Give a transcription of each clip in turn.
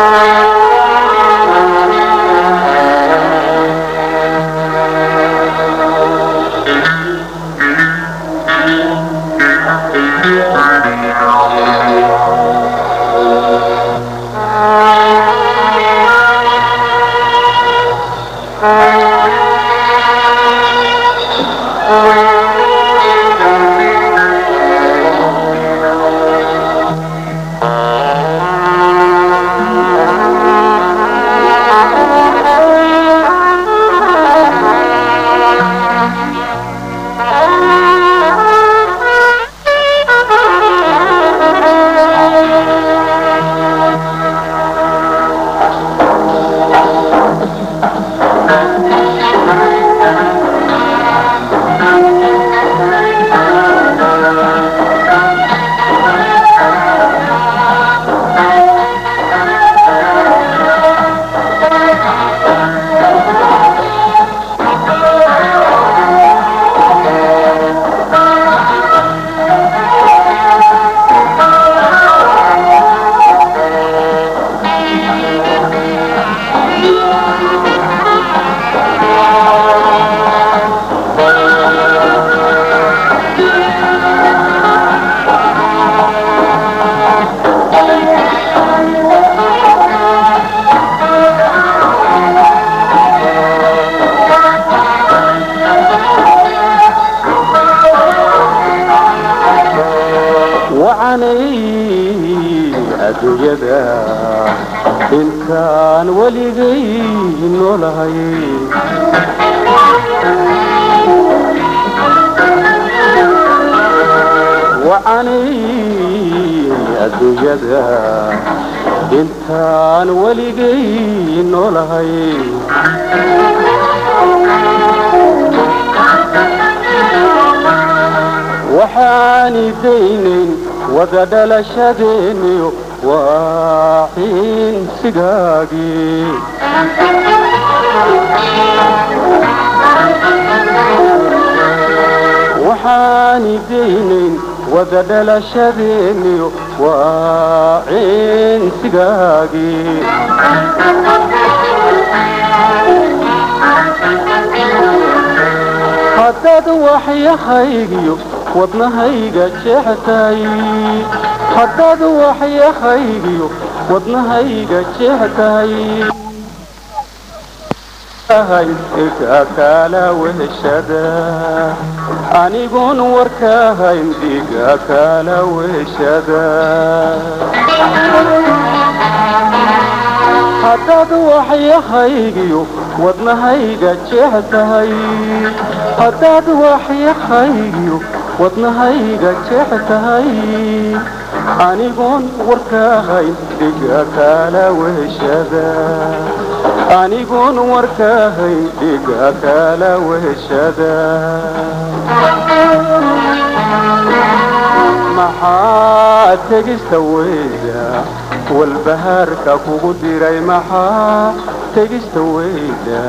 Uh-huh. Wacanay adduunyada intaan weligay noolahay wacanay adduunyada intaan weligay noolahay waxaani daynayn wada dhalashadeeniyo waa xiinsigaagii waxaani daynayn wada dhalashadeeniyo waa ciinsigaagii haddaad waxyahaygiyo wadnahayga jeextay haddaad waxyahaygiyo wadnahayga jeextay kala weshada anigun warkahayn dhiga kala weshada haddaad waxyahaygiyo wadnahayga jectahay haddaad waxyaqayyo wadnahayga jectahay anigoon warkaahayn dhiga kaala wehshada anigoon warkaahayn dhiga kaala wehshada maxaad tegista weyda walbahaarka kugu diray maxaa tegista weyda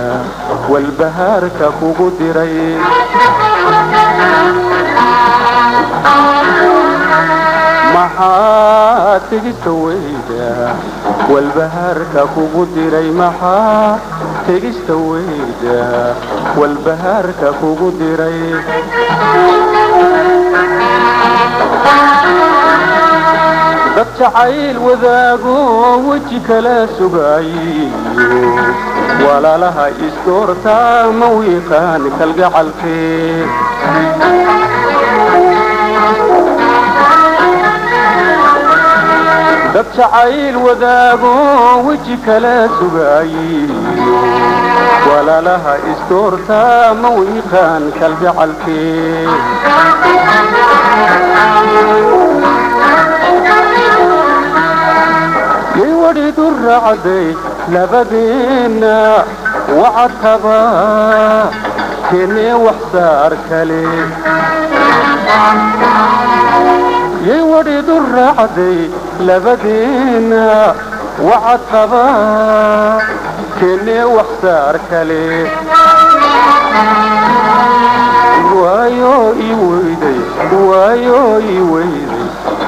walbahaarka kugu diray maxaa tegista weyda walbahaarka kugu diray maxaa tegista weyda walbahaarka kugu diray dad jacayl wadaago weji kala sugaayiyo walaalaha isdoortaa ma wiiqaan kalgacalkee dad jacayl wadaago weji kala sugaayiyo walaalaha isdoortaa ma wiiqaan kalgacalkee يريد الرعد لبدينا وعتبا. كني وحسار كلي يريد الرعد لبدينا وعتبا. كني وحسار كلي ويوي ويدي ويوي ويدي.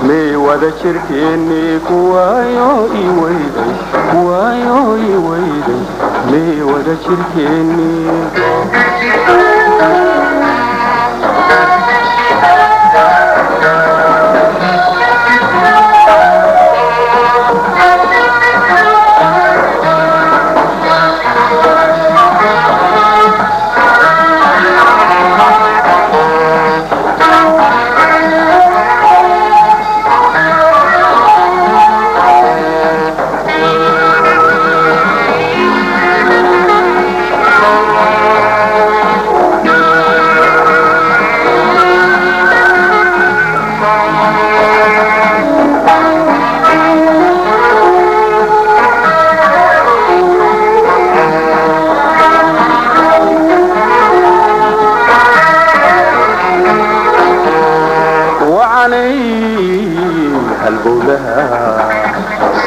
mewa da cirke ne kuwa yo iwai dai kuwa yo iwai dai. Mewa da cirke ne. Jirkeennii وعلي هالبولها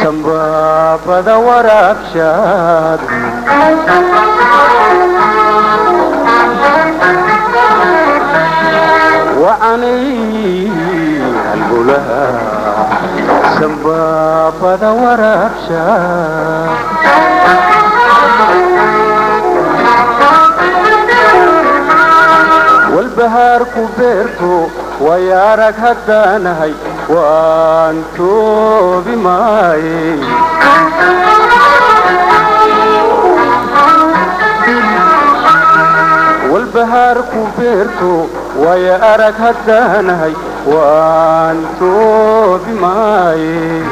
سنبابة ورابشاد وعني هالبولها سنبابة ورابشاد والبهار كبيركو ويارك هدانهي وانتو بماي. والبهار كبيركو ويارك هدانهي وانتو بماي.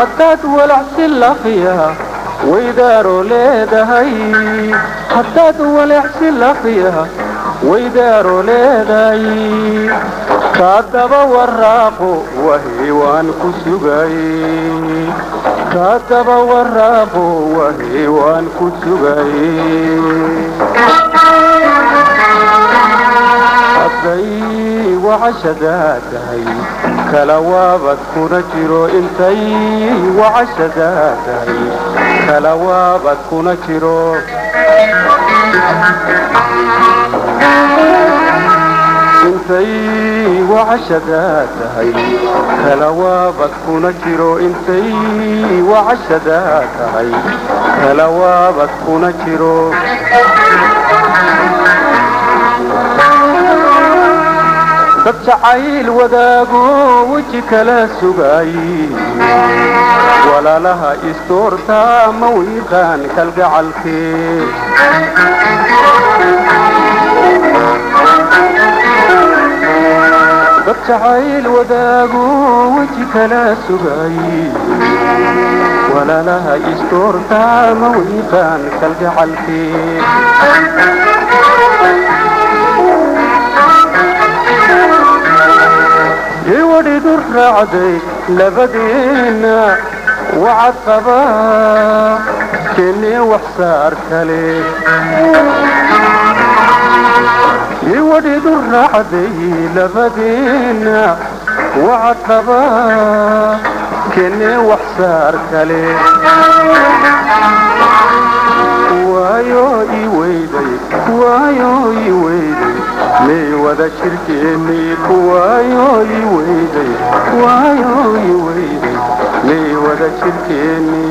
haddaad walacsi laqiya ويداروا لدهي حتى دول يحسن لقيها ويداروا لدهي كذب وراق وهي وانكو سجاي كذب وراق وهي وانكو سجاي حبي وعشداتي كلوابت كنا جرو انتي. وعشداتي kala waabad kuna jiro intay wacashadaa tahay kala waabad kuna jiro intay wacashadaa tahay kala waabad kuna jiro dad jacayl wadaago weji kala sugay walaalaha istoorta ma wiiqaan kalgacalkee dad jacayl wadaago weji kala sugay walaalaha istoorta ma wiiqaan kalgacalkee iwadhidu raacday labadeenna وعقبا كلي وحسار كلي. يودي در عدي لفدينا وعقبا كلي وحسار كلي. ويوي ويدي ويوي ويدي لي ودا شركيني ويوي ويدي ويوي ويدي நீ வர சிற்கே நீ